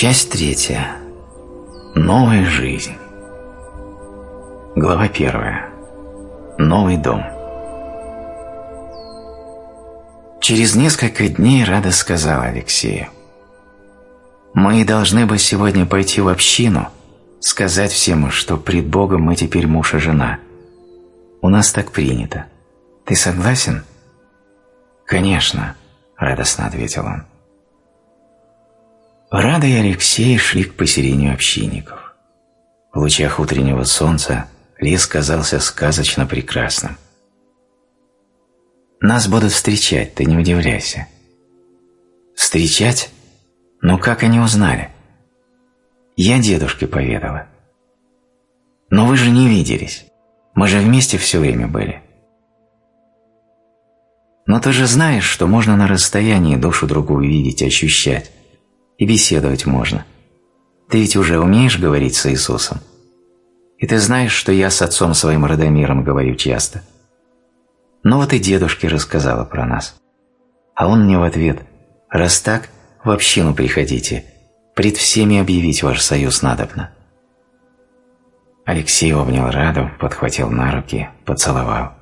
Часть третья. Новая жизнь. Глава первая. Новый дом. Через несколько дней Рада сказала Алексею. «Мы должны бы сегодня пойти в общину, сказать всем, что пред Богом мы теперь муж и жена. У нас так принято. Ты согласен?» «Конечно», — радостно ответил он. Рада и Алексей шли к поселению общинников. В лучах утреннего солнца лес казался сказочно прекрасным. «Нас будут встречать, ты не удивляйся». «Встречать? Но как они узнали?» «Я дедушке поведала». «Но вы же не виделись. Мы же вместе все время были». «Но ты же знаешь, что можно на расстоянии душу другую видеть, ощущать и беседовать можно. Ты ведь уже умеешь говорить с Иисусом? И ты знаешь, что я с отцом своим Радомиром говорю часто. Ну вот и дедушке рассказала про нас. А он мне в ответ, раз так, в общину приходите, пред всеми объявить ваш союз надобно. Алексей обнял Раду, подхватил на руки, поцеловал.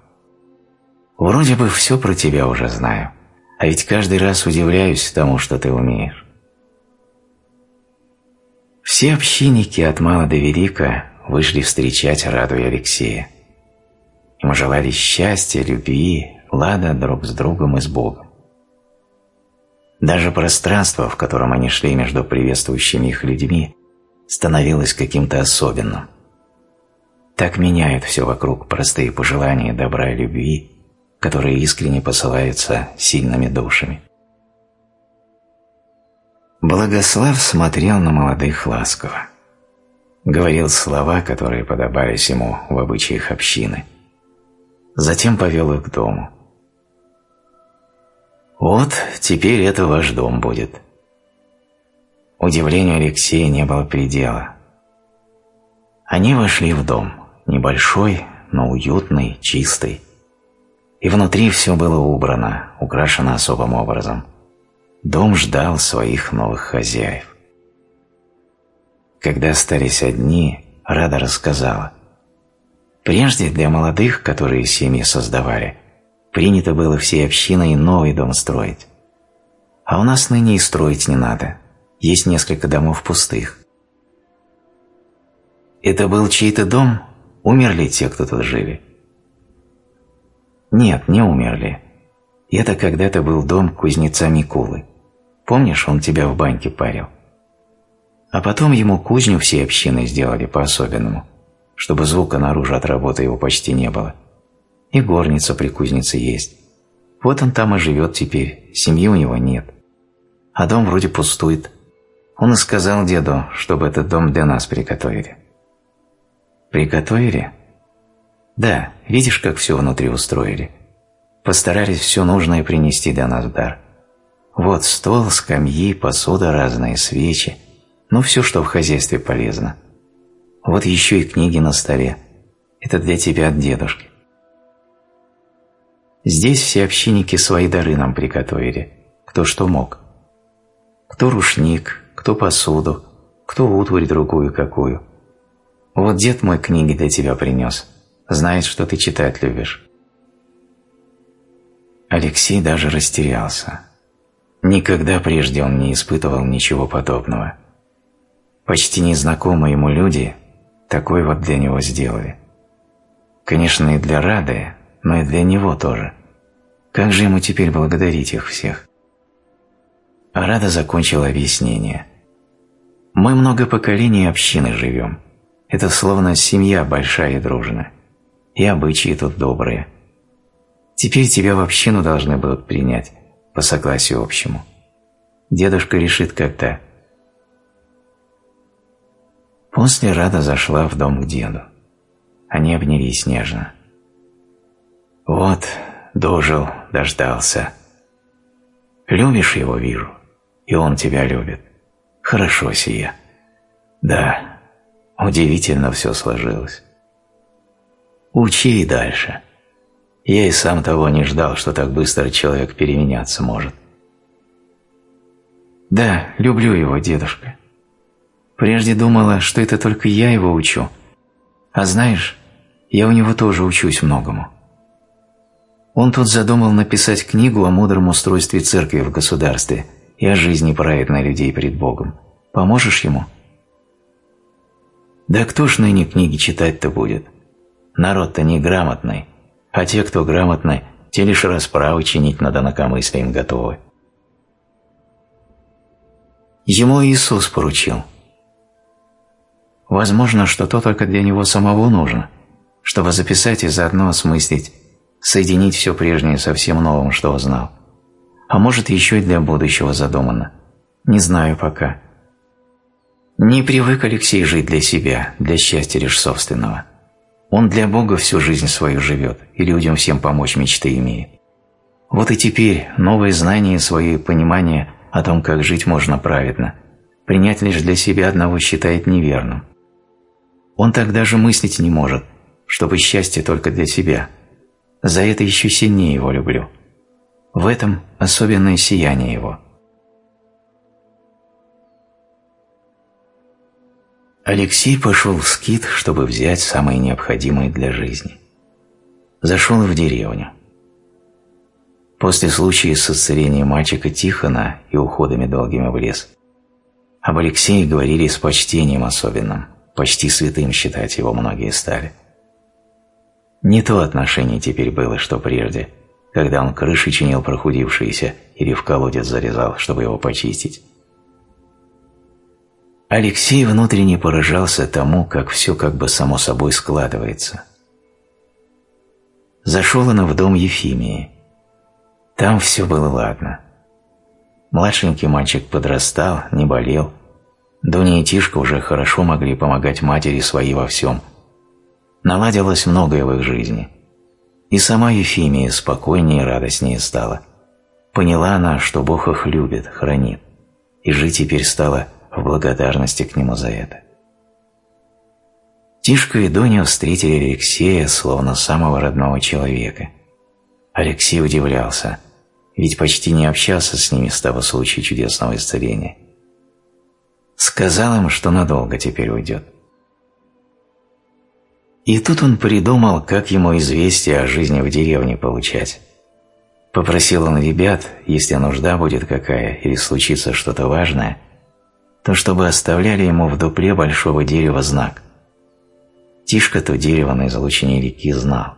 Вроде бы все про тебя уже знаю, а ведь каждый раз удивляюсь тому, что ты умеешь. Все общинники от мала до велика вышли встречать Раду и Алексея. Им желали счастья, любви, лада друг с другом и с Богом. Даже пространство, в котором они шли между приветствующими их людьми, становилось каким-то особенным. Так меняют все вокруг простые пожелания добра и любви, которые искренне посылаются сильными душами. Благослав смотрел на молодых ласково. Говорил слова, которые подобались ему в обычаях общины. Затем повел их к дому. «Вот, теперь это ваш дом будет». Удивлению Алексея не было предела. Они вошли в дом, небольшой, но уютный, чистый. И внутри все было убрано, украшено особым образом – Дом ждал своих новых хозяев. Когда остались одни, Рада рассказала. Прежде для молодых, которые семьи создавали, принято было всей общиной новый дом строить. А у нас ныне и строить не надо. Есть несколько домов пустых. Это был чей-то дом? Умерли те, кто тут жили? Нет, не умерли. Это когда-то был дом кузнеца Микулы. Помнишь, он тебя в баньке парил? А потом ему кузню всей общины сделали по-особенному, чтобы звука наружу от работы его почти не было. И горница при кузнице есть. Вот он там и живет теперь, семьи у него нет. А дом вроде пустует. Он и сказал деду, чтобы этот дом для нас приготовили. Приготовили? Да, видишь, как все внутри устроили. Постарались все нужное принести для нас в дар. Вот стол, скамьи, посуда, разные свечи. Ну, все, что в хозяйстве полезно. Вот еще и книги на столе. Это для тебя от дедушки. Здесь все общинники свои дары нам приготовили. Кто что мог. Кто рушник, кто посуду, кто утварь другую какую. Вот дед мой книги для тебя принес. Знает, что ты читать любишь. Алексей даже растерялся. Никогда прежде он не испытывал ничего подобного. Почти незнакомые ему люди такой вот для него сделали. Конечно, и для Рады, но и для него тоже. Как же ему теперь благодарить их всех? А Рада закончила объяснение. «Мы много поколений общины живем. Это словно семья большая и дружная. И обычаи тут добрые. Теперь тебя в общину должны будут принять, по согласию общему. Дедушка решит когда. После Рада зашла в дом к деду. Они обнялись нежно. «Вот, дожил, дождался. Любишь его, вижу, и он тебя любит. Хорошо сия. Да, удивительно все сложилось. Учи и дальше. Я и сам того не ждал, что так быстро человек переменяться может. Да, люблю его, дедушка. Прежде думала, что это только я его учу. А знаешь, я у него тоже учусь многому. Он тут задумал написать книгу о мудром устройстве церкви в государстве и о жизни праведной людей перед Богом. Поможешь ему? Да кто ж ныне книги читать-то будет? Народ-то неграмотный, а те, кто грамотны, те лишь расправы чинить над инакомыслием готовы. Ему Иисус поручил. Возможно, что то только для него самого нужно, чтобы записать и заодно осмыслить, соединить все прежнее со всем новым, что узнал. А может, еще и для будущего задумано. Не знаю пока. Не привык Алексей жить для себя, для счастья лишь собственного. Он для Бога всю жизнь свою живет и людям всем помочь мечты имеет. Вот и теперь новые знания и свои понимания о том, как жить можно праведно, принять лишь для себя одного считает неверным. Он так даже мыслить не может, чтобы счастье только для себя. За это еще сильнее его люблю. В этом особенное сияние его – Алексей пошел в скит, чтобы взять самое необходимое для жизни. Зашел в деревню. После случая с исцелением мальчика Тихона и уходами долгими в лес, об Алексее говорили с почтением особенным, почти святым считать его многие стали. Не то отношение теперь было, что прежде, когда он крыши чинил прохудившиеся или в колодец зарезал, чтобы его почистить. Алексей внутренне поражался тому, как все как бы само собой складывается. Зашел он в дом Ефимии. Там все было ладно. Младшенький мальчик подрастал, не болел. Дуня и Тишка уже хорошо могли помогать матери своей во всем. Наладилось многое в их жизни. И сама Ефимия спокойнее и радостнее стала. Поняла она, что Бог их любит, хранит. И жить теперь стало в благодарности к нему за это. Тишка и Дуня встретили Алексея словно самого родного человека. Алексей удивлялся, ведь почти не общался с ними с того случая чудесного исцеления. Сказал им, что надолго теперь уйдет. И тут он придумал, как ему известие о жизни в деревне получать. Попросил он ребят, если нужда будет какая или случится что-то важное, то чтобы оставляли ему в дупле большого дерева знак. Тишка то дерево на излучине реки знал.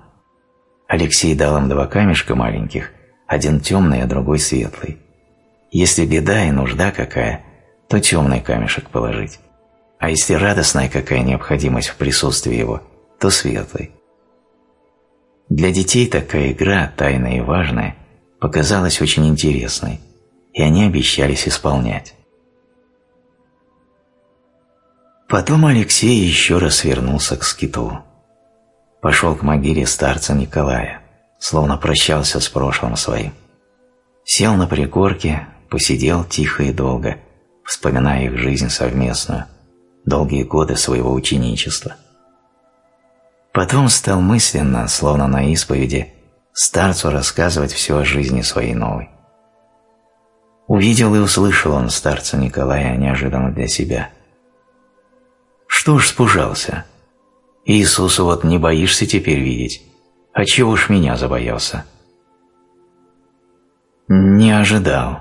Алексей дал им два камешка маленьких, один темный, а другой светлый. Если беда и нужда какая, то темный камешек положить. А если радостная какая необходимость в присутствии его, то светлый. Для детей такая игра, тайная и важная, показалась очень интересной, и они обещались исполнять. Потом Алексей еще раз вернулся к скиту. Пошел к могиле старца Николая, словно прощался с прошлым своим. Сел на пригорке, посидел тихо и долго, вспоминая их жизнь совместную, долгие годы своего ученичества. Потом стал мысленно, словно на исповеди, старцу рассказывать все о жизни своей новой. Увидел и услышал он старца Николая неожиданно для себя – что ж спужался? Иисусу вот не боишься теперь видеть. А чего ж меня забоялся? Не ожидал.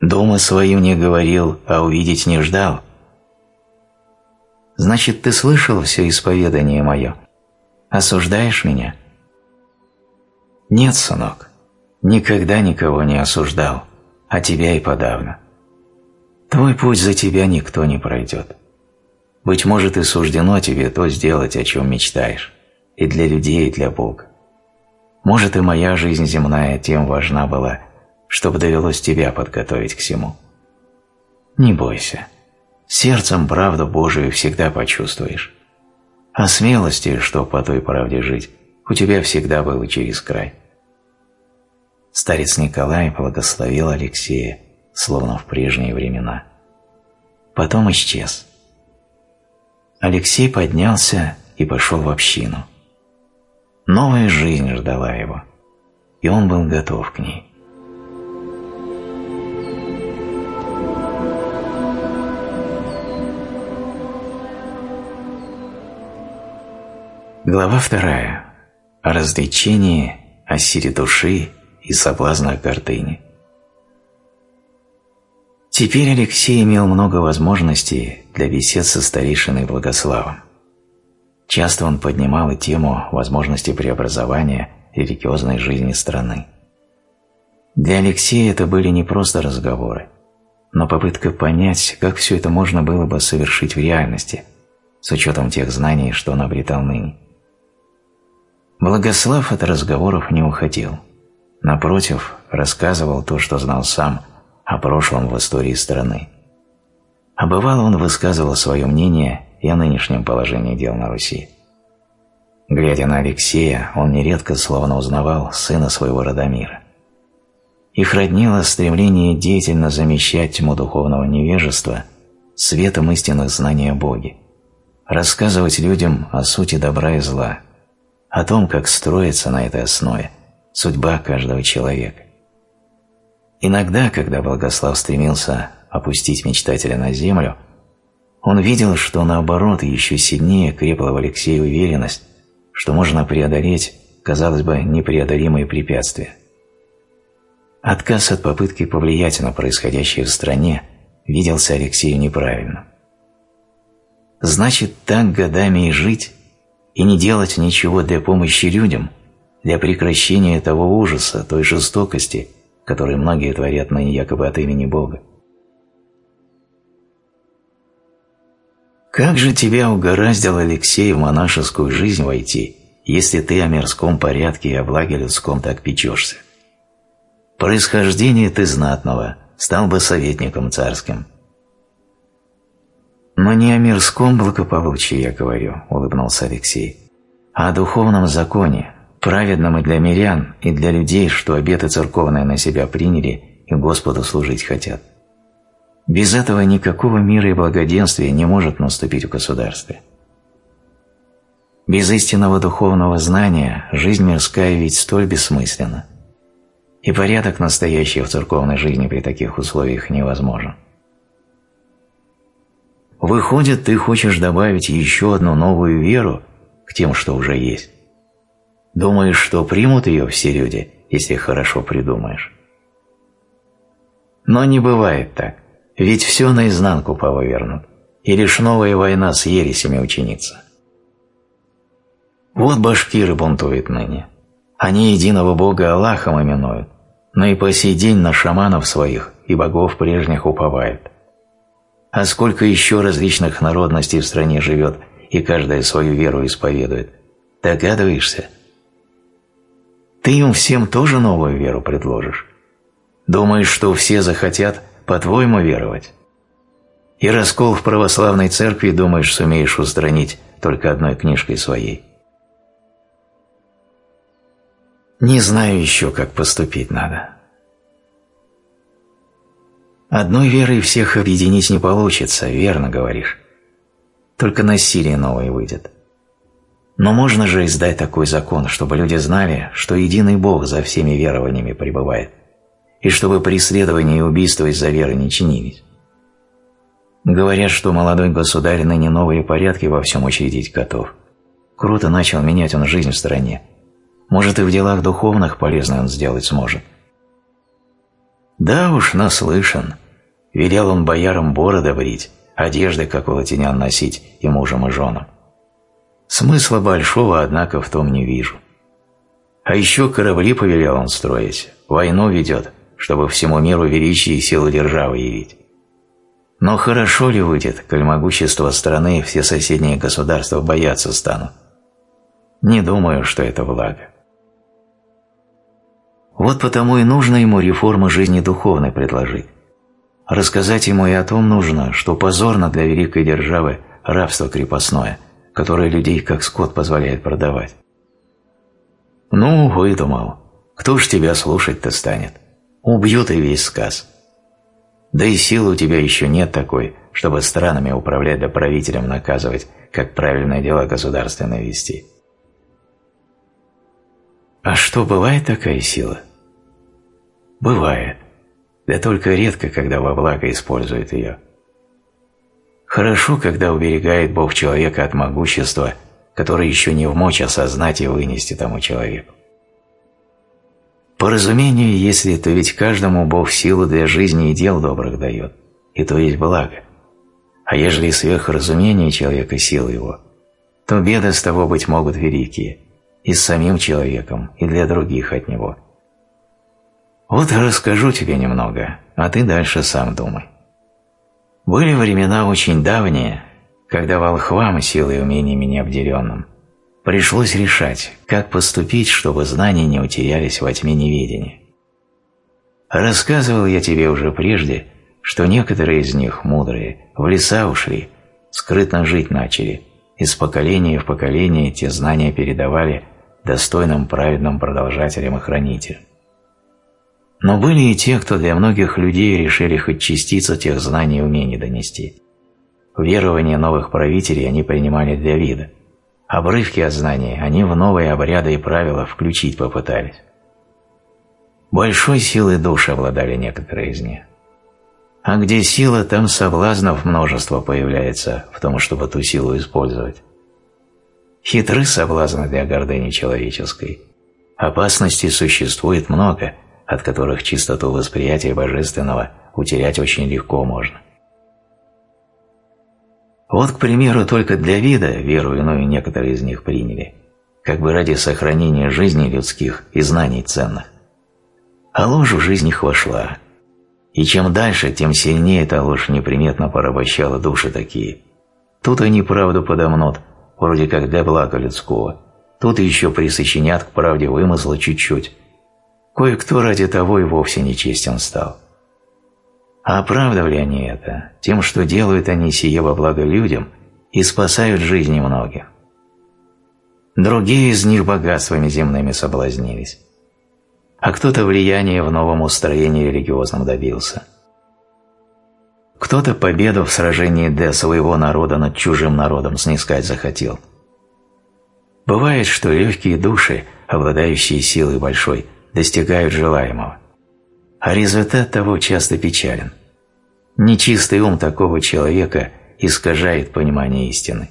Дома своим не говорил, а увидеть не ждал. Значит, ты слышал все исповедание мое? Осуждаешь меня? Нет, сынок, никогда никого не осуждал, а тебя и подавно. Твой путь за тебя никто не пройдет. Быть может, и суждено тебе то сделать, о чем мечтаешь, и для людей, и для Бога. Может, и моя жизнь земная тем важна была, чтобы довелось тебя подготовить к всему. Не бойся. Сердцем правду Божию всегда почувствуешь. А смелости, что по той правде жить, у тебя всегда было через край. Старец Николай благословил Алексея, словно в прежние времена. Потом исчез. Алексей поднялся и пошел в общину. Новая жизнь ждала его, и он был готов к ней. Глава вторая. О развлечении, о силе души и соблазнах гордыни. Теперь Алексей имел много возможностей для бесед со старейшиной Благославом. Часто он поднимал и тему возможности преобразования религиозной жизни страны. Для Алексея это были не просто разговоры, но попытка понять, как все это можно было бы совершить в реальности, с учетом тех знаний, что он обретал ныне. Благослав от разговоров не уходил. Напротив, рассказывал то, что знал сам о прошлом в истории страны. А бывало он высказывал свое мнение и о нынешнем положении дел на Руси. Глядя на Алексея, он нередко словно узнавал сына своего Радомира. Их роднило стремление деятельно замещать тьму духовного невежества светом истинных знаний о Боге, рассказывать людям о сути добра и зла, о том, как строится на этой основе судьба каждого человека. Иногда, когда Благослав стремился опустить мечтателя на землю, он видел, что наоборот еще сильнее крепла в Алексее уверенность, что можно преодолеть, казалось бы, непреодолимые препятствия. Отказ от попытки повлиять на происходящее в стране виделся Алексею неправильным. Значит, так годами и жить, и не делать ничего для помощи людям, для прекращения того ужаса, той жестокости, которую многие творят ныне якобы от имени Бога. Как же тебя угораздило, Алексей, в монашескую жизнь войти, если ты о мирском порядке и о благе людском так печешься? Происхождение ты знатного, стал бы советником царским. Но не о мирском благополучии я говорю, улыбнулся Алексей, а о духовном законе, праведном и для мирян, и для людей, что обеты церковные на себя приняли и Господу служить хотят. Без этого никакого мира и благоденствия не может наступить в государстве. Без истинного духовного знания жизнь мирская ведь столь бессмысленна и порядок настоящий в церковной жизни при таких условиях невозможен. Выходит, ты хочешь добавить еще одну новую веру к тем, что уже есть. Думаешь, что примут ее все люди, если хорошо придумаешь. Но не бывает так, ведь все наизнанку повывернут, и лишь новая война с ересями ученица. Вот башкиры бунтуют ныне. Они единого Бога Аллахом именуют, но и по сей день на шаманов своих и богов прежних уповает. А сколько еще различных народностей в стране живет и каждая свою веру исповедует, догадываешься? Ты им всем тоже новую веру предложишь? Думаешь, что все захотят по-твоему веровать? И раскол в православной церкви, думаешь, сумеешь устранить только одной книжкой своей? Не знаю еще, как поступить надо. Одной верой всех объединить не получится, верно говоришь. Только насилие новое выйдет. Но можно же издать такой закон, чтобы люди знали, что единый Бог за всеми верованиями пребывает, и чтобы преследования и убийства из-за веры не чинились. Говорят, что молодой государь ныне новые порядки во всем учредить готов. Круто начал менять он жизнь в стране, может, и в делах духовных полезно он сделать сможет. Да уж, наслышан. Велел он боярам бороды брить, одежды, как у латинян, носить и мужам и женам. Смысла большого, однако, в том не вижу. А еще корабли повелел он строить, войну ведет, чтобы всему миру величие и силу державы явить. Но хорошо ли выйдет, коль могущество страны все соседние государства бояться станут? Не думаю, что это благо. Вот потому и нужно ему реформа жизни духовной предложить. Рассказать ему и о том нужно, что позорно для великой державы рабство крепостное, которое людей как скот позволяет продавать. Ну, выдумал. Кто ж тебя слушать-то станет? Убьют и весь сказ. Да и силы у тебя еще нет такой, чтобы странами управлять да правителям наказывать, как правильное дело государственное вести. А что, бывает такая сила? Бывает. Да только редко, когда во благо использует ее. Хорошо, когда уберегает Бог человека от могущества, который еще не в мочь осознать и вынести тому человеку. По разумению, если, то ведь каждому Бог силу для жизни и дел добрых дает, и то есть благо. А ежели сверхразумение человека сил его, то беды с того быть могут великие, и с самим человеком, и для других от него. Вот расскажу тебе немного, а ты дальше сам думай. Были времена очень давние, когда волхвам, силой умениями необделенным, пришлось решать, как поступить, чтобы знания не утерялись во тьме неведения. Рассказывал я тебе уже прежде, что некоторые из них, мудрые, в леса ушли, скрытно жить начали, из поколения в поколение те знания передавали достойным праведным продолжателям и хранителям. Но были и те, кто для многих людей решили хоть частицу тех знаний и умений донести. Верования новых правителей они принимали для вида. Обрывки от знаний они в новые обряды и правила включить попытались. Большой силой душ обладали некоторые из них. А где сила, там соблазнов множество появляется в том, чтобы ту силу использовать. Хитры соблазны для гордыни человеческой. Опасностей существует много, от которых чистоту восприятия божественного утерять очень легко можно. Вот, к примеру, только для вида веру иную некоторые из них приняли, как бы ради сохранения жизни людских и знаний ценных. А ложь в жизнь их вошла, и чем дальше, тем сильнее эта ложь неприметно порабощала души такие. Тут они правду подомнут, вроде как для блага людского, тут еще присочинят к правде вымысла чуть-чуть, Кое-кто ради того и вовсе нечестен стал. А оправдывали они это тем, что делают они сие во благо людям и спасают жизни многих. Другие из них богатствами земными соблазнились. А кто-то влияние в новом устроении религиозном добился. Кто-то победу в сражении для своего народа над чужим народом снискать захотел. Бывает, что легкие души, обладающие силой большой, достигают желаемого. А результат того часто печален. Нечистый ум такого человека искажает понимание истины.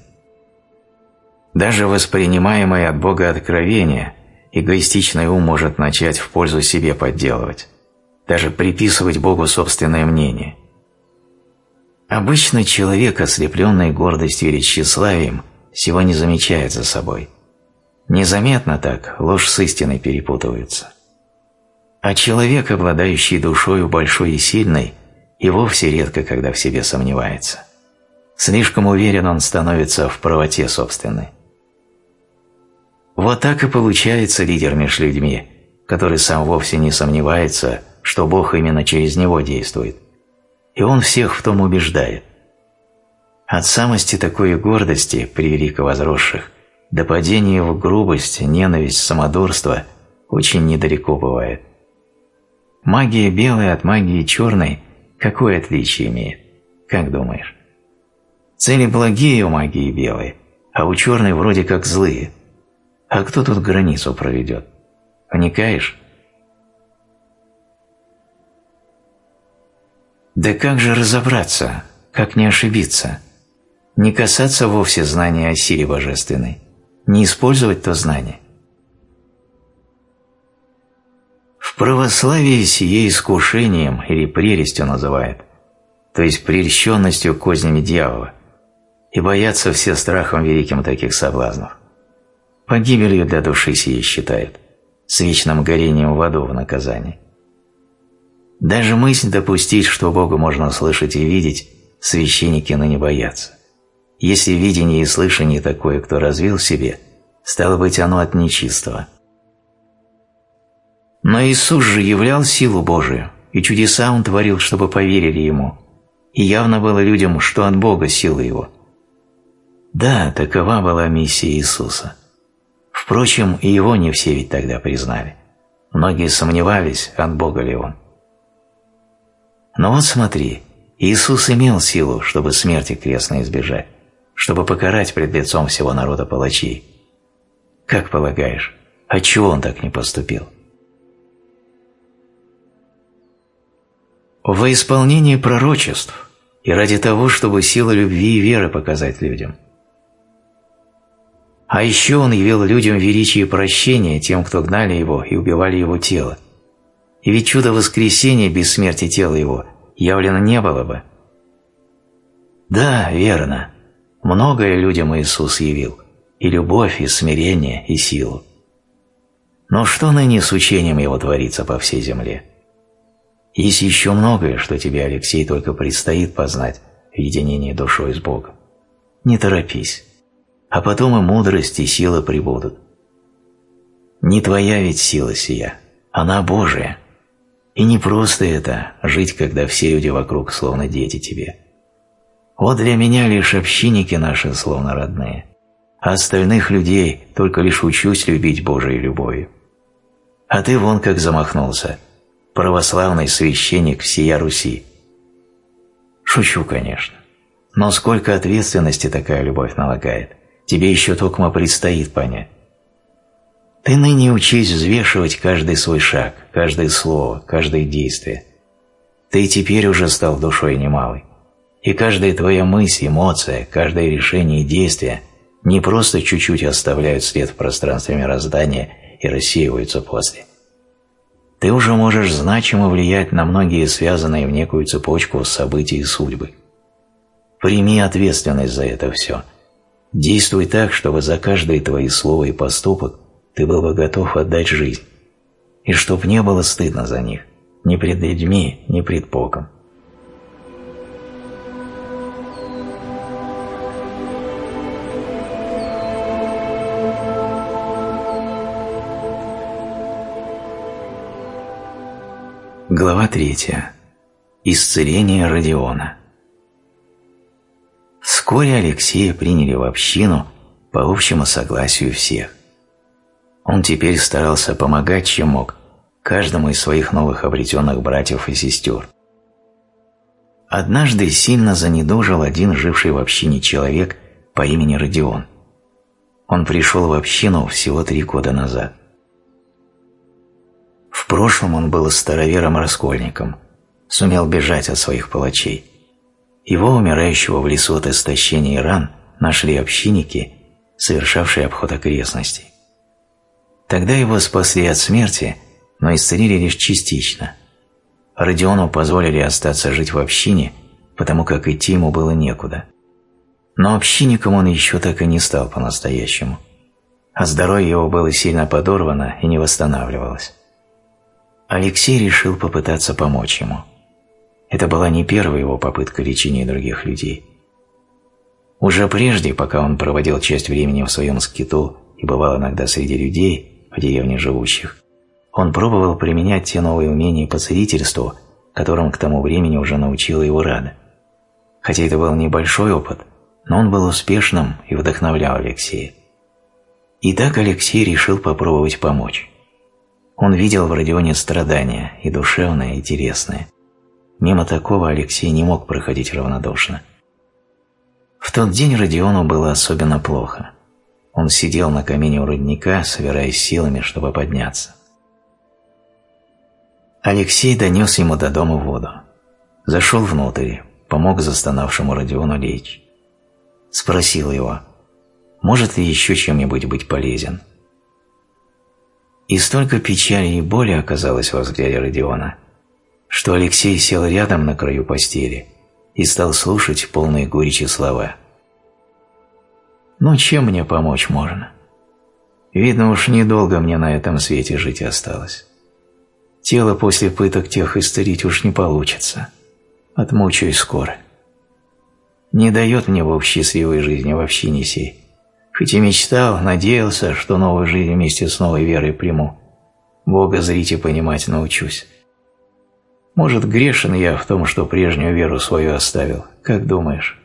Даже воспринимаемое от Бога откровение эгоистичный ум может начать в пользу себе подделывать, даже приписывать Богу собственное мнение. Обычно человек, ослепленный гордостью или тщеславием, всего не замечает за собой. Незаметно так ложь с истиной перепутывается. А человек, обладающий душою большой и сильной, и вовсе редко когда в себе сомневается. Слишком уверен он становится в правоте собственной. Вот так и получается лидер меж людьми, который сам вовсе не сомневается, что Бог именно через него действует. И он всех в том убеждает. От самости такой гордости при велико возросших до падения в грубость, ненависть, самодурство очень недалеко бывает. Магия белая от магии черной какое отличие имеет? Как думаешь? Цели благие у магии белой, а у черной вроде как злые. А кто тут границу проведет? Вникаешь? Да как же разобраться? Как не ошибиться? Не касаться вовсе знания о силе божественной. Не использовать то знание. В православии сие искушением или прелестью называют, то есть прельщенностью кознями дьявола, и боятся все страхом великим таких соблазнов. Погибелью для души сие считают, с вечным горением в аду в наказании. Даже мысль допустить, что Бога можно слышать и видеть, священники ныне боятся. Если видение и слышание такое, кто развил себе, стало быть, оно от нечистого – но Иисус же являл силу Божию, и чудеса Он творил, чтобы поверили Ему. И явно было людям, что от Бога сила Его. Да, такова была миссия Иисуса. Впрочем, и Его не все ведь тогда признали. Многие сомневались, от Бога ли Он. Но вот смотри, Иисус имел силу, чтобы смерти крестной избежать, чтобы покарать пред лицом всего народа палачей. Как полагаешь, отчего Он так не поступил? Во исполнении пророчеств и ради того, чтобы силу любви и веры показать людям. А еще он явил людям величие прощения тем, кто гнали его и убивали его тело. И ведь чудо воскресения без смерти тела его явлено не было бы. Да, верно, многое людям Иисус явил, и любовь, и смирение, и силу. Но что ныне с учением его творится по всей земле? Есть еще многое, что тебе, Алексей, только предстоит познать в единении душой с Богом. Не торопись а потом и мудрость, и сила прибудут. Не твоя ведь сила сия, она Божия. И не просто это – жить, когда все люди вокруг словно дети тебе. Вот для меня лишь общинники наши словно родные, а остальных людей только лишь учусь любить Божией любовью. А ты вон как замахнулся, православный священник всея Руси. Шучу, конечно, но сколько ответственности такая любовь налагает тебе еще только предстоит понять. Ты ныне учись взвешивать каждый свой шаг, каждое слово, каждое действие. Ты теперь уже стал душой немалой. И каждая твоя мысль, эмоция, каждое решение и действие не просто чуть-чуть оставляют след в пространстве мироздания и рассеиваются после. Ты уже можешь значимо влиять на многие связанные в некую цепочку событий и судьбы. Прими ответственность за это все – Действуй так, чтобы за каждое твое слово и поступок ты был бы готов отдать жизнь, и чтоб не было стыдно за них, ни пред людьми, ни пред Богом. Глава третья. Исцеление Родиона. Вскоре Алексея приняли в общину по общему согласию всех. Он теперь старался помогать, чем мог, каждому из своих новых обретенных братьев и сестер. Однажды сильно занедужил один живший в общине человек по имени Родион. Он пришел в общину всего три года назад. Прошлом он был старовером-раскольником, сумел бежать от своих палачей. Его, умирающего в лесу от истощения и ран, нашли общинники, совершавшие обход окрестностей. Тогда его спасли от смерти, но исцелили лишь частично. Родиону позволили остаться жить в общине, потому как идти ему было некуда. Но общинником он еще так и не стал по-настоящему, а здоровье его было сильно подорвано и не восстанавливалось. Алексей решил попытаться помочь ему – это была не первая его попытка лечения других людей. Уже прежде, пока он проводил часть времени в своем скиту и бывал иногда среди людей, в деревне живущих, он пробовал применять те новые умения по целительству, которым к тому времени уже научила его Рада. Хотя это был небольшой опыт, но он был успешным и вдохновлял Алексея. И так Алексей решил попробовать помочь. Он видел в Родионе страдания, и душевное, и телесное – Мимо такого Алексей не мог проходить равнодушно. В тот день Родиону было особенно плохо. Он сидел на камине у родника, собираясь силами, чтобы подняться. Алексей донес ему до дома воду. Зашел внутрь, помог застонавшему Родиону лечь. Спросил его, может ли еще чем-нибудь быть полезен. И столько печали и боли оказалось во взгляде Родиона, что Алексей сел рядом на краю постели и стал слушать полные горечи слова. «Ну, чем мне помочь можно? Видно уж недолго мне на этом свете жить осталось. Тело после пыток тех истерить уж не получится. Отмучаюсь скоро. Не дает мне в счастливой жизни вообще не сей. Хоть и мечтал, надеялся, что новую жизнь вместе с новой верой приму. Бога зрить и понимать научусь. Может, грешен я в том, что прежнюю веру свою оставил. Как думаешь?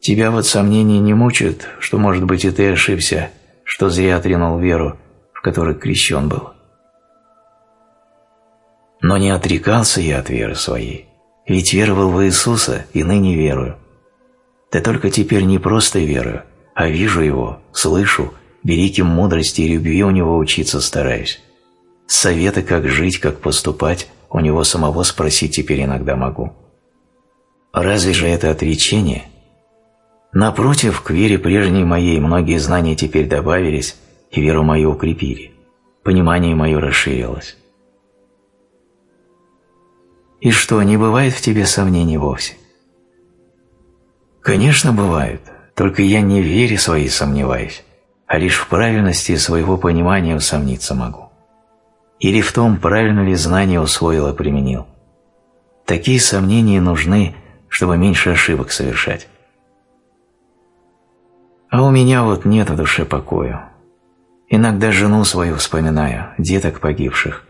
Тебя вот сомнения не мучают, что, может быть, и ты ошибся, что зря отринул веру, в которой крещен был. Но не отрекался я от веры своей, ведь веровал в Иисуса и ныне верую. Да только теперь не просто верую, а вижу Его, слышу, великим мудрости и любви у Него учиться стараюсь. Советы, как жить, как поступать, у него самого спросить теперь иногда могу. Разве же это отречение? Напротив, к вере прежней моей многие знания теперь добавились и веру мою укрепили. Понимание мое расширилось. И что, не бывает в тебе сомнений вовсе? Конечно, бывают, только я не в вере своей сомневаюсь, а лишь в правильности своего понимания усомниться могу. Или в том, правильно ли знание усвоил и применил. Такие сомнения нужны, чтобы меньше ошибок совершать. А у меня вот нет в душе покоя. Иногда жену свою вспоминаю, деток погибших.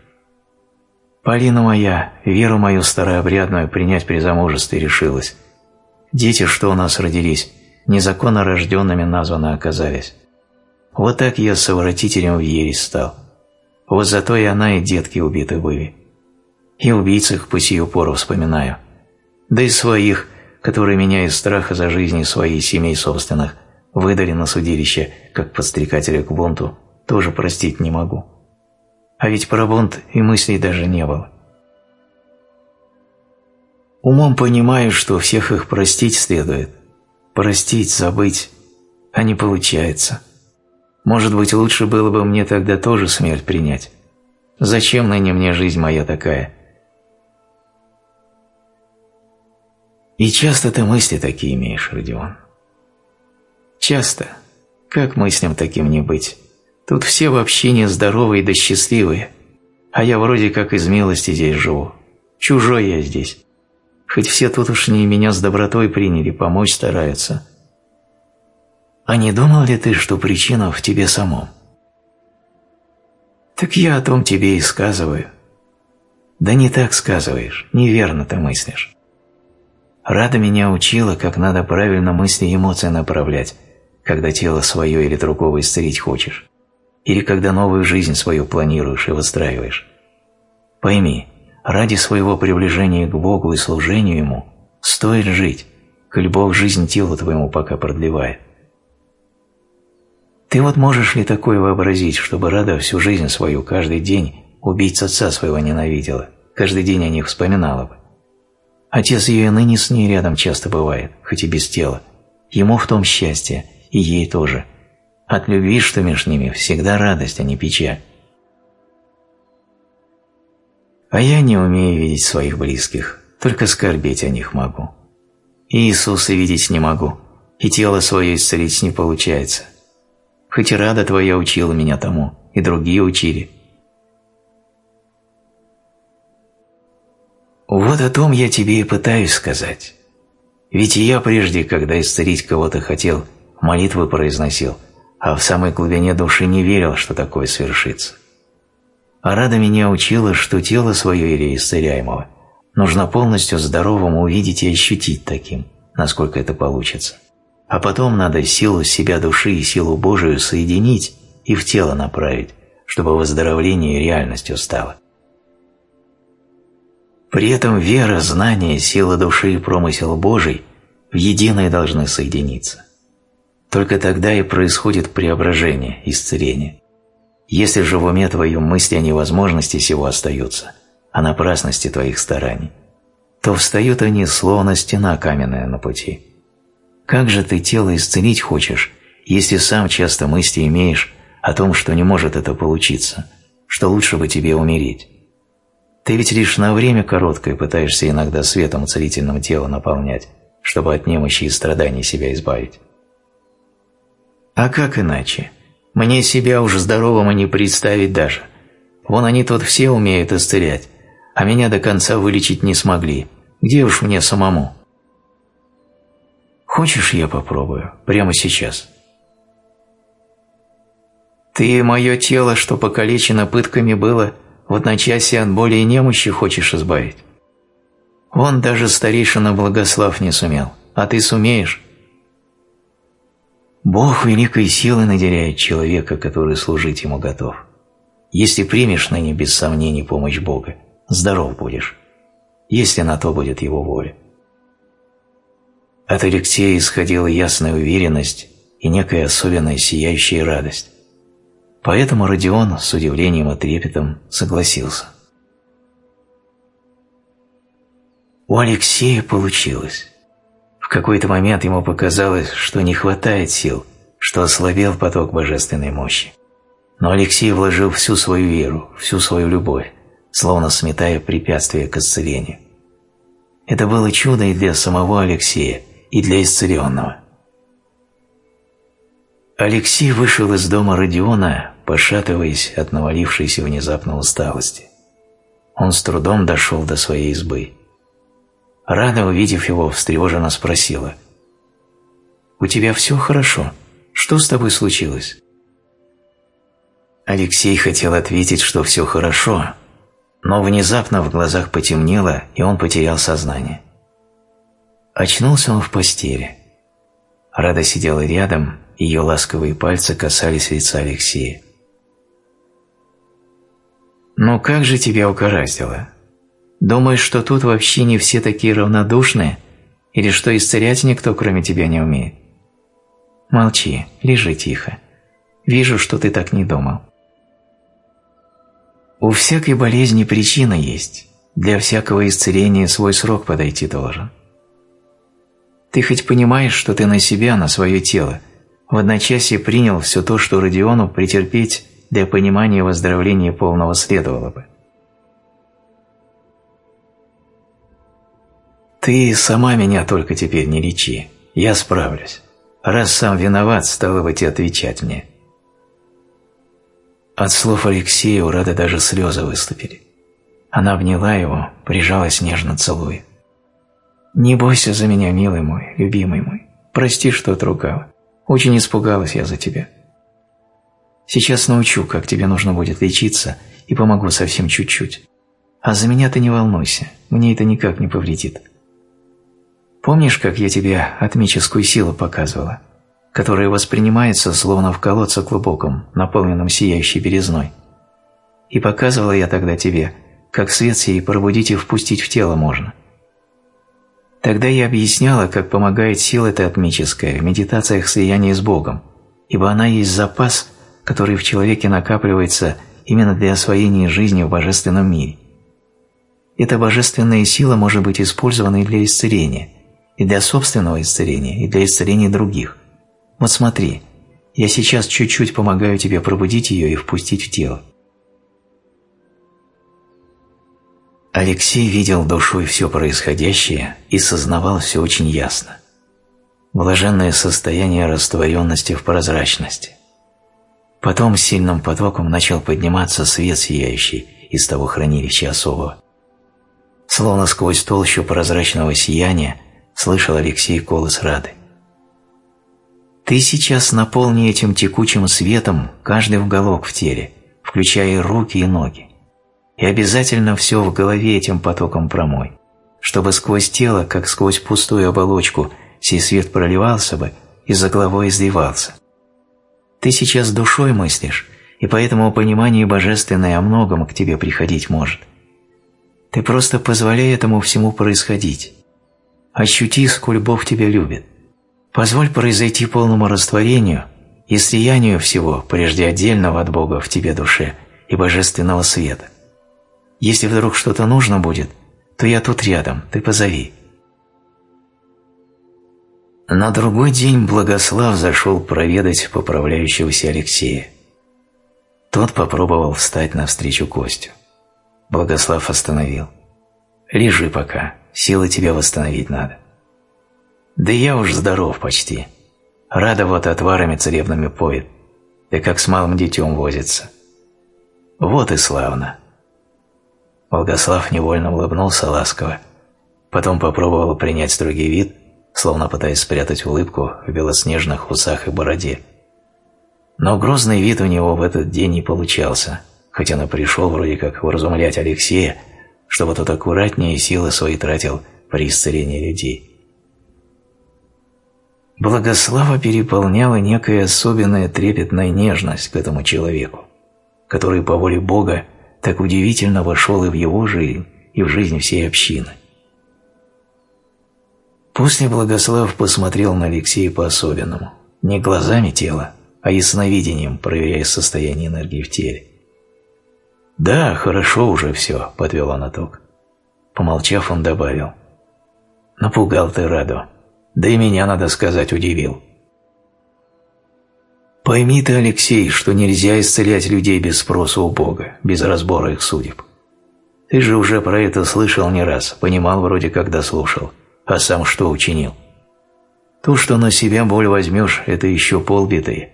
Полина моя, веру мою старообрядную принять при замужестве решилась. Дети, что у нас родились, незаконно рожденными названы оказались. Вот так я совратителем в ересь стал. Вот зато и она, и детки убиты были. И убийц их по сию пору вспоминаю. Да и своих, которые меня из страха за жизни своей семей собственных выдали на судилище, как подстрекателя к бунту, тоже простить не могу. А ведь про бунт и мыслей даже не было. Умом понимаю, что всех их простить следует. Простить, забыть, а не получается. Может быть, лучше было бы мне тогда тоже смерть принять. Зачем ныне мне жизнь моя такая? И часто ты мысли такие имеешь, Родион. Часто. Как мыслям таким не быть? Тут все вообще не здоровые да счастливые, а я вроде как из милости здесь живу. Чужой я здесь. Хоть все тут уж не меня с добротой приняли, помочь стараются. А не думал ли ты, что причина в тебе самом? Так я о том тебе и сказываю. Да не так сказываешь, неверно ты мыслишь. Рада меня учила, как надо правильно мысли и эмоции направлять, когда тело свое или другого исцелить хочешь, или когда новую жизнь свою планируешь и выстраиваешь. Пойми, ради своего приближения к Богу и служению Ему стоит жить, коль Бог жизнь телу твоему пока продлевает. Ты вот можешь ли такое вообразить, чтобы Рада всю жизнь свою каждый день убийц отца своего ненавидела, каждый день о них вспоминала бы? Отец ее и ныне с ней рядом часто бывает, хоть и без тела. Ему в том счастье, и ей тоже. От любви, что между ними, всегда радость, а не печаль. А я не умею видеть своих близких, только скорбеть о них могу. И Иисуса видеть не могу, и тело свое исцелить не получается. Хоть и рада твоя учила меня тому, и другие учили – Вот о том я тебе и пытаюсь сказать. Ведь и я прежде, когда исцелить кого-то хотел, молитвы произносил, а в самой глубине души не верил, что такое свершится. А Рада меня учила, что тело свое или исцеляемого нужно полностью здоровым увидеть и ощутить таким, насколько это получится. А потом надо силу себя души и силу Божию соединить и в тело направить, чтобы выздоровление реальностью стало. При этом вера, знание, сила души и промысел Божий в единое должны соединиться. Только тогда и происходит преображение, исцеление. Если же в уме твоем мысли о невозможности сего остаются, о напрасности твоих стараний, то встают они, словно стена каменная на пути. Как же ты тело исцелить хочешь, если сам часто мысли имеешь о том, что не может это получиться, что лучше бы тебе умереть? Ты ведь лишь на время короткое пытаешься иногда светом целительным тело наполнять, чтобы от немощи и страданий себя избавить. А как иначе? Мне себя уже здоровым и не представить даже. Вон они тут все умеют исцелять, а меня до конца вылечить не смогли. Где уж мне самому? Хочешь, я попробую? Прямо сейчас. Ты мое тело, что покалечено пытками было, — в одночасье от боли и немощи хочешь избавить? Он даже старейшина Благослав не сумел, а ты сумеешь. Бог великой силой наделяет человека, который служить ему готов. Если примешь ныне без сомнений помощь Бога, здоров будешь, если на то будет его воля. От Алексея исходила ясная уверенность и некая особенная сияющая радость. Поэтому Родион с удивлением и трепетом согласился. У Алексея получилось. В какой-то момент ему показалось, что не хватает сил, что ослабел поток божественной мощи. Но Алексей вложил всю свою веру, всю свою любовь, словно сметая препятствия к исцелению. Это было чудо и для самого Алексея, и для исцеленного. Алексей вышел из дома Родиона, пошатываясь от навалившейся внезапно усталости. Он с трудом дошел до своей избы. Рада, увидев его, встревоженно спросила. «У тебя все хорошо? Что с тобой случилось?» Алексей хотел ответить, что все хорошо, но внезапно в глазах потемнело, и он потерял сознание. Очнулся он в постели. Рада сидела рядом, ее ласковые пальцы касались лица Алексея. «Ну как же тебя укораздило? Думаешь, что тут вообще не все такие равнодушные? Или что исцелять никто, кроме тебя, не умеет? Молчи, лежи тихо. Вижу, что ты так не думал. У всякой болезни причина есть. Для всякого исцеления свой срок подойти должен. Ты хоть понимаешь, что ты на себя, на свое тело, в одночасье принял все то, что Родиону претерпеть для понимания выздоровления полного следовало бы? Ты сама меня только теперь не лечи. Я справлюсь. Раз сам виноват, стало быть, и отвечать мне. От слов Алексея у Рады даже слезы выступили. Она обняла его, прижалась нежно целуя. «Не бойся за меня, милый мой, любимый мой. Прости, что отругала. Очень испугалась я за тебя. Сейчас научу, как тебе нужно будет лечиться, и помогу совсем чуть-чуть. А за меня ты не волнуйся, мне это никак не повредит. Помнишь, как я тебе атмическую силу показывала, которая воспринимается словно в колодце глубоком, наполненном сияющей березной? И показывала я тогда тебе, как свет сей пробудить и впустить в тело можно. Тогда я объясняла, как помогает сила эта атмическая в медитациях слияния с Богом, ибо она есть запас, который в человеке накапливается именно для освоения жизни в божественном мире. Эта божественная сила может быть использована и для исцеления – и для собственного исцеления, и для исцеления других. Вот смотри, я сейчас чуть-чуть помогаю тебе пробудить ее и впустить в тело. Алексей видел душой все происходящее и сознавал все очень ясно. Блаженное состояние растворенности в прозрачности. Потом сильным потоком начал подниматься свет сияющий из того хранилища особого. Словно сквозь толщу прозрачного сияния слышал Алексей голос Рады. Ты сейчас наполни этим текучим светом каждый уголок в теле, включая руки и ноги. И обязательно все в голове этим потоком промой, чтобы сквозь тело, как сквозь пустую оболочку, сей свет проливался бы и за головой изливался. Ты сейчас душой мыслишь, и поэтому понимание божественное о многом к тебе приходить может. Ты просто позволяй этому всему происходить, Ощути, сколь Бог тебя любит. Позволь произойти полному растворению и слиянию всего, прежде отдельного от Бога в тебе душе и божественного света. Если вдруг что-то нужно будет, то я тут рядом, ты позови. На другой день Благослав зашел проведать поправляющегося Алексея. Тот попробовал встать навстречу Костю. Благослав остановил. «Лежи пока, Силы тебе восстановить надо. Да я уж здоров почти. Рада вот отварами целебными поет, да как с малым детем возится. Вот и славно. Волгослав невольно улыбнулся ласково, потом попробовал принять строгий вид, словно пытаясь спрятать улыбку в белоснежных усах и бороде. Но грозный вид у него в этот день не получался, хотя он и пришел вроде как вразумлять Алексея, чтобы тот аккуратнее силы свои тратил при исцелении людей. Благослава переполняла некая особенная трепетная нежность к этому человеку, который по воле Бога так удивительно вошел и в его жизнь, и в жизнь всей общины. После Благослав посмотрел на Алексея по-особенному, не глазами тела, а ясновидением, проверяя состояние энергии в теле. «Да, хорошо уже все», – подвел он итог. Помолчав, он добавил. «Напугал ты Раду. Да и меня, надо сказать, удивил. Пойми ты, Алексей, что нельзя исцелять людей без спроса у Бога, без разбора их судеб. Ты же уже про это слышал не раз, понимал вроде, когда слушал, а сам что учинил? То, что на себя боль возьмешь, это еще полбеды.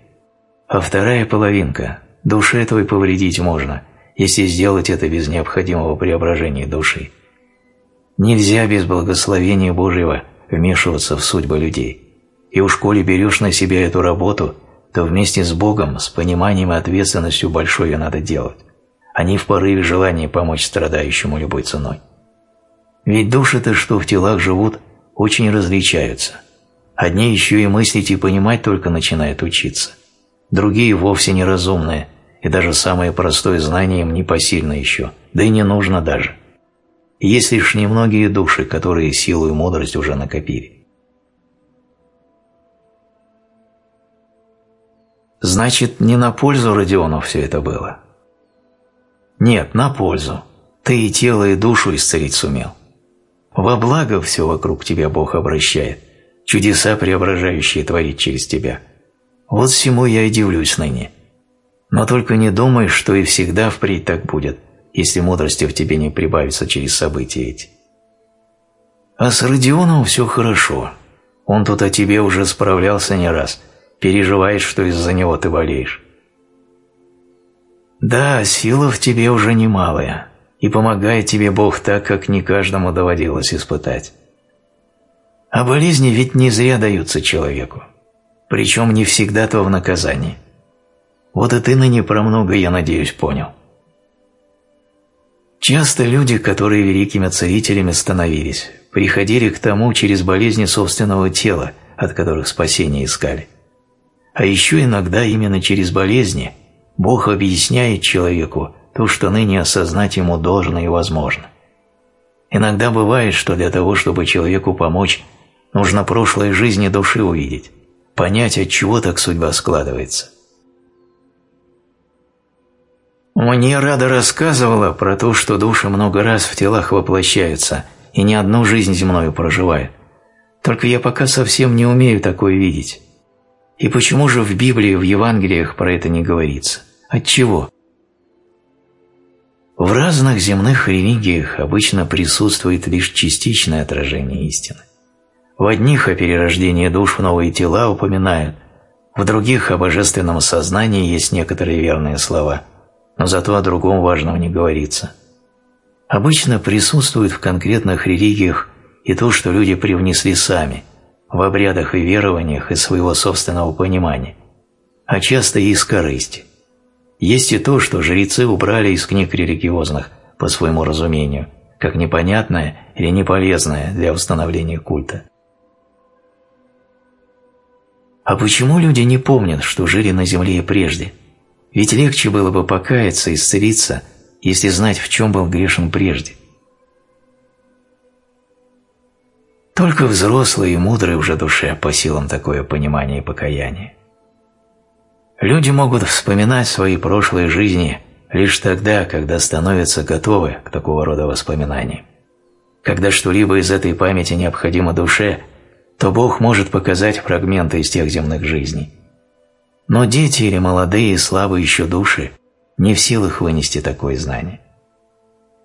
А вторая половинка – душе твой повредить можно, если сделать это без необходимого преображения души. Нельзя без благословения Божьего вмешиваться в судьбы людей. И уж коли берешь на себя эту работу, то вместе с Богом, с пониманием и ответственностью большой ее надо делать, а не в порыве желания помочь страдающему любой ценой. Ведь души-то, что в телах живут, очень различаются. Одни еще и мыслить и понимать только начинают учиться. Другие вовсе неразумные, и даже самое простое знание им непосильно еще, да и не нужно даже. Есть лишь немногие души, которые силу и мудрость уже накопили. Значит, не на пользу Родиону все это было? Нет, на пользу. Ты и тело, и душу исцелить сумел. Во благо все вокруг тебя Бог обращает – чудеса преображающие творить через тебя. Вот всему я и дивлюсь ныне. Но только не думай, что и всегда впредь так будет, если мудрости в тебе не прибавится через события эти. А с Родионом все хорошо. Он тут о тебе уже справлялся не раз. Переживаешь, что из-за него ты болеешь. Да, сила в тебе уже немалая, и помогает тебе Бог так, как не каждому доводилось испытать. А болезни ведь не зря даются человеку, причем не всегда-то в наказании. Вот и ты ныне про много, я надеюсь, понял. Часто люди, которые великими целителями становились, приходили к тому через болезни собственного тела, от которых спасения искали. А еще иногда именно через болезни Бог объясняет человеку то, что ныне осознать ему должно и возможно. Иногда бывает, что для того, чтобы человеку помочь, Нужно прошлое жизни души увидеть, понять, от чего так судьба складывается. Мне Рада рассказывала про то, что души много раз в телах воплощаются и не одну жизнь земную проживают. Только я пока совсем не умею такое видеть. И почему же в Библии, в Евангелиях про это не говорится? От чего? В разных земных религиях обычно присутствует лишь частичное отражение истины. В одних о перерождении душ в новые тела упоминают, в других о божественном сознании есть некоторые верные слова, но зато о другом важном не говорится. Обычно присутствует в конкретных религиях и то, что люди привнесли сами, в обрядах и верованиях из своего собственного понимания, а часто и из корысти. Есть и то, что жрецы убрали из книг религиозных по своему разумению, как непонятное или неполезное для установления культа. А почему люди не помнят, что жили на земле и прежде? Ведь легче было бы покаяться и исцелиться, если знать, в чем был грешен прежде. Только взрослые и мудрые уже душе по силам такое понимание и покаяние. Люди могут вспоминать свои прошлые жизни лишь тогда, когда становятся готовы к такого рода воспоминаниям. Когда что-либо из этой памяти необходимо душе – то Бог может показать фрагменты из тех земных жизней. Но дети или молодые и слабые еще души не в силах вынести такое знание.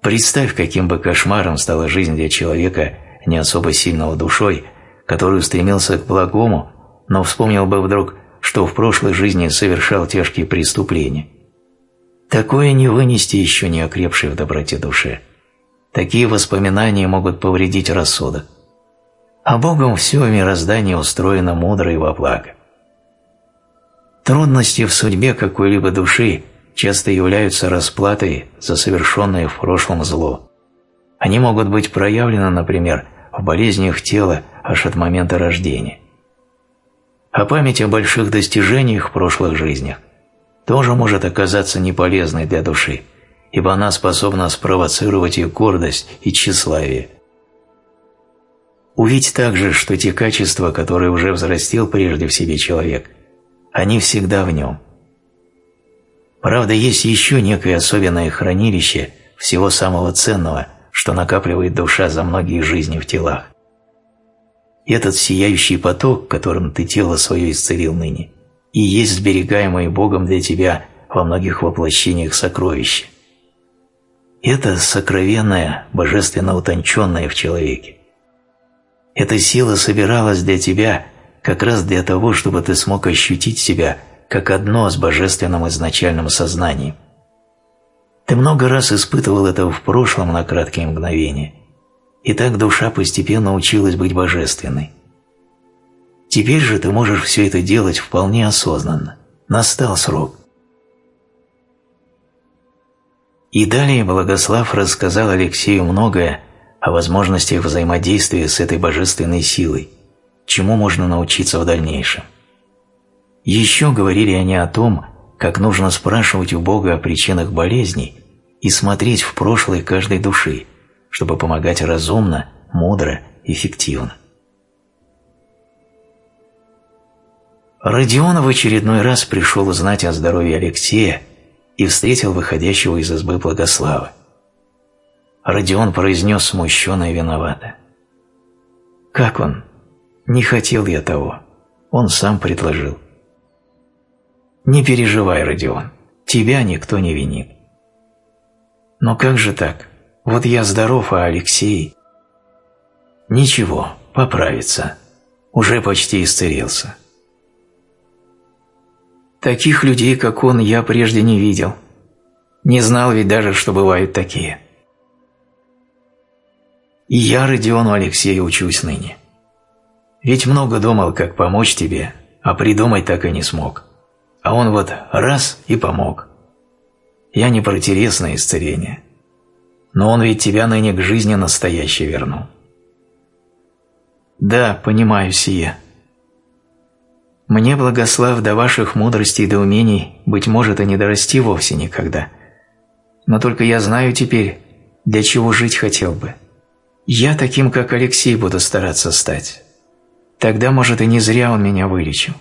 Представь, каким бы кошмаром стала жизнь для человека не особо сильного душой, который устремился к благому, но вспомнил бы вдруг, что в прошлой жизни совершал тяжкие преступления. Такое не вынести еще не окрепшей в доброте душе. Такие воспоминания могут повредить рассудок а Богом все мироздание устроено мудро и во благо. Трудности в судьбе какой-либо души часто являются расплатой за совершенное в прошлом зло. Они могут быть проявлены, например, в болезнях тела аж от момента рождения. А память о больших достижениях в прошлых жизнях тоже может оказаться неполезной для души, ибо она способна спровоцировать их гордость и тщеславие – Увидь также, что те качества, которые уже взрастил прежде в себе человек, они всегда в нем. Правда, есть еще некое особенное хранилище всего самого ценного, что накапливает душа за многие жизни в телах. Этот сияющий поток, которым ты тело свое исцелил ныне, и есть сберегаемое Богом для тебя во многих воплощениях сокровища. Это сокровенное, божественно утонченное в человеке. Эта сила собиралась для тебя как раз для того, чтобы ты смог ощутить себя как одно с божественным изначальным сознанием. Ты много раз испытывал это в прошлом на краткие мгновения, и так душа постепенно училась быть божественной. Теперь же ты можешь все это делать вполне осознанно. Настал срок. И далее Благослав рассказал Алексею многое о возможностях взаимодействия с этой божественной силой, чему можно научиться в дальнейшем. Еще говорили они о том, как нужно спрашивать у Бога о причинах болезней и смотреть в прошлое каждой души, чтобы помогать разумно, мудро, эффективно. Родион в очередной раз пришел узнать о здоровье Алексея и встретил выходящего из избы Благослава. Родион произнес смущенно и виновато. «Как он? Не хотел я того. Он сам предложил». «Не переживай, Родион, тебя никто не винит». «Но как же так? Вот я здоров, а Алексей...» «Ничего, поправится. Уже почти исцелился». Таких людей, как он, я прежде не видел. Не знал ведь даже, что бывают такие. И я Родиону Алексею учусь ныне. Ведь много думал, как помочь тебе, а придумать так и не смог. А он вот раз и помог. Я не про телесное исцеление. Но он ведь тебя ныне к жизни настоящей вернул. Да, понимаю сие. Мне, Благослав, до ваших мудростей и до умений, быть может, и не дорасти вовсе никогда. Но только я знаю теперь, для чего жить хотел бы. Я таким, как Алексей, буду стараться стать. Тогда, может, и не зря он меня вылечил.